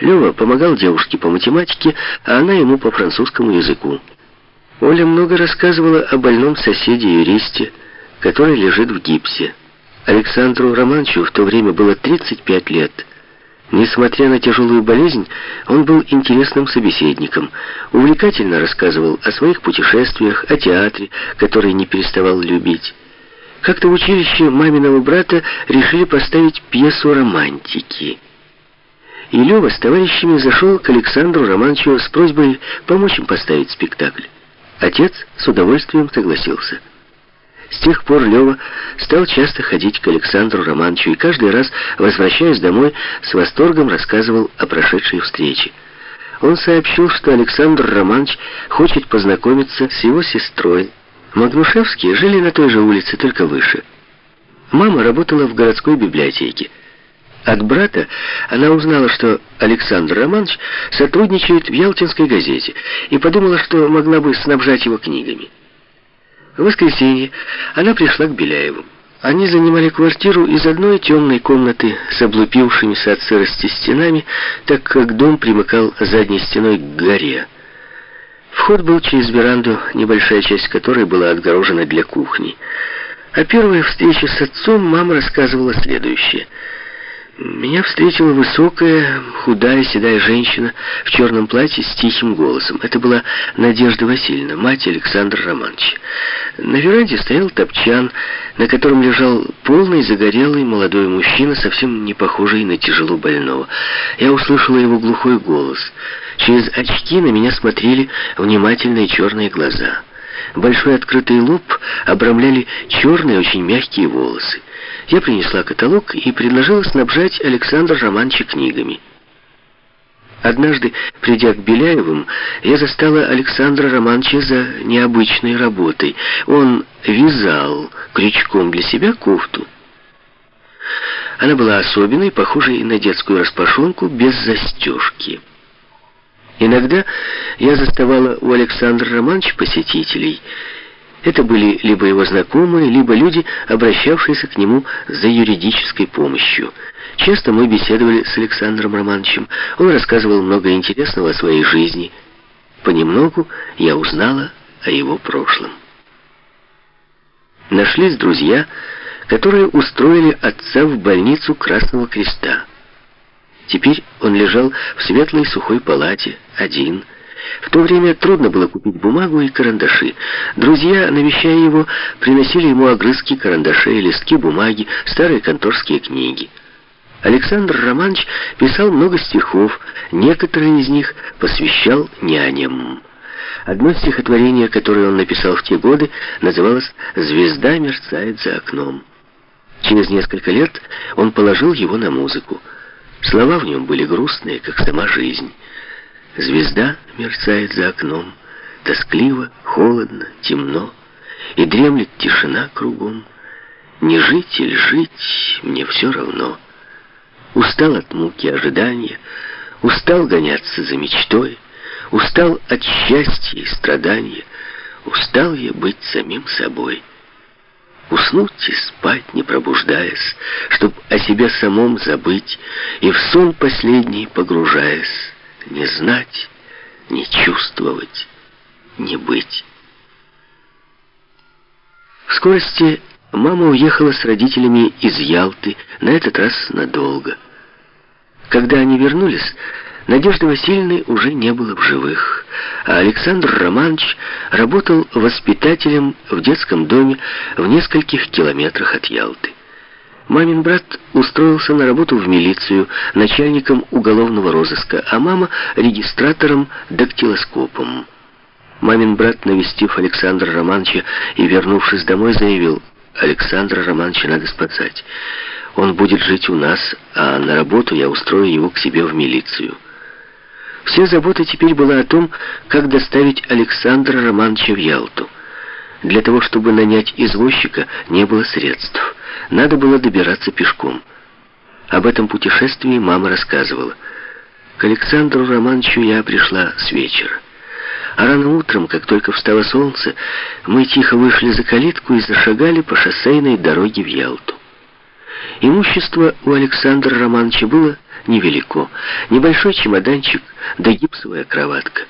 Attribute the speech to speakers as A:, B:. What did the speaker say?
A: Лева помогал девушке по математике, а она ему по французскому языку. Оля много рассказывала о больном соседе-юристе, который лежит в гипсе. Александру Романчу в то время было 35 лет. Несмотря на тяжелую болезнь, он был интересным собеседником. Увлекательно рассказывал о своих путешествиях, о театре, который не переставал любить. Как-то в училище маминого брата решили поставить пьесу романтики. И Лева с товарищами зашел к Александру Романовичу с просьбой помочь им поставить спектакль. Отец с удовольствием согласился. С тех пор Лева стал часто ходить к Александру Романовичу и каждый раз, возвращаясь домой, с восторгом рассказывал о прошедшей встрече. Он сообщил, что Александр Романович хочет познакомиться с его сестрой. Магнушевские жили на той же улице, только выше. Мама работала в городской библиотеке. От брата она узнала, что Александр Романович сотрудничает в Ялтинской газете, и подумала, что могла бы снабжать его книгами. В воскресенье она пришла к Беляевым. Они занимали квартиру из одной темной комнаты с облупившимися от сырости стенами, так как дом примыкал задней стеной к горе. Вход был через веранду, небольшая часть которой была отгорожена для кухни. О первой встрече с отцом мама рассказывала следующее – меня встретила высокая, худая, седая женщина в черном платье с тихим голосом. Это была Надежда Васильевна, мать Александра Романовича. На веранде стоял топчан, на котором лежал полный, загорелый молодой мужчина, совсем не похожий на тяжело больного. Я услышала его глухой голос. Через очки на меня смотрели внимательные черные глаза. Большой открытый лоб обрамляли черные, очень мягкие волосы. Я принесла каталог и предложила снабжать Александра Романовича книгами. Однажды, придя к Беляевым, я застала Александра Романовича за необычной работой. Он вязал крючком для себя кофту. Она была особенной, похожей на детскую распашонку, без застежки. Иногда я заставала у Александра Романовича посетителей – это были либо его знакомые, либо люди, обращавшиеся к нему за юридической помощью. Часто мы беседовали с Александром Романовичем. Он рассказывал много интересного о своей жизни. Понемногу я узнала о его прошлом. Нашлись друзья, которые устроили отца в больницу Красного Креста. Теперь он лежал в светлой сухой палате, один, в то время трудно было купить бумагу и карандаши. Друзья, навещая его, приносили ему огрызки карандашей, листки бумаги, старые конторские книги. Александр Романович писал много стихов, некоторые из них посвящал няням. Одно стихотворение, которое он написал в те годы, называлось «Звезда мерцает за окном». Через несколько лет он положил его на музыку. Слова в нем были грустные, как сама жизнь. Звезда мерцает за окном, тоскливо, холодно, темно, и дремлет тишина кругом. Не жить или жить, мне все равно. Устал от муки ожидания, устал гоняться за мечтой, устал от счастья и страдания, устал я быть самим собой. Уснуть и спать, не пробуждаясь, чтоб о себе самом забыть, и в сон последний погружаясь, не знать, не чувствовать, не быть. В скорости мама уехала с родителями из Ялты, на этот раз надолго. Когда они вернулись, Надежды Васильевны уже не было в живых, а Александр Романович работал воспитателем в детском доме в нескольких километрах от Ялты. Мамин брат устроился на работу в милицию, начальником уголовного розыска, а мама — регистратором-дактилоскопом. Мамин брат, навестив Александра Романовича и вернувшись домой, заявил, «Александра Романовича надо спасать. Он будет жить у нас, а на работу я устрою его к себе в милицию». Вся забота теперь была о том, как доставить Александра Романовича в Ялту. Для того, чтобы нанять извозчика, не было средств. Надо было добираться пешком. Об этом путешествии мама рассказывала. К Александру Романовичу я пришла с вечера. А рано утром, как только встало солнце, мы тихо вышли за калитку и зашагали по шоссейной дороге в Ялту. Имущество у Александра Романовича было невелико. Небольшой чемоданчик да гипсовая кроватка.